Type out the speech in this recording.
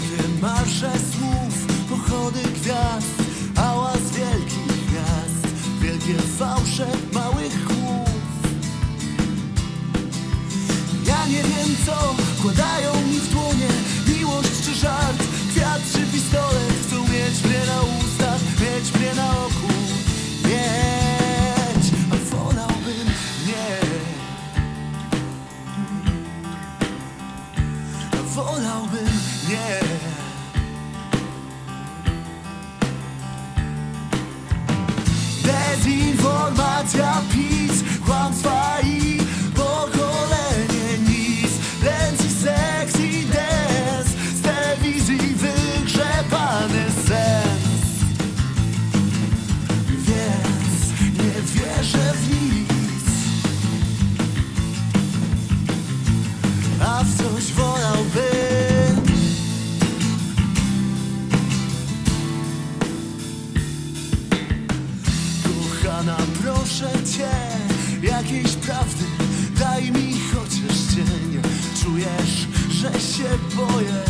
ciebie marsze słów, pochody gwiazd, hałas wielkich gwiazd, wielkie fałsze małych chłów. Ja nie wiem co wkładają coś wolałby. Kochana, proszę cię, jakiejś prawdy Daj mi chociaż cień Czujesz, że się boję.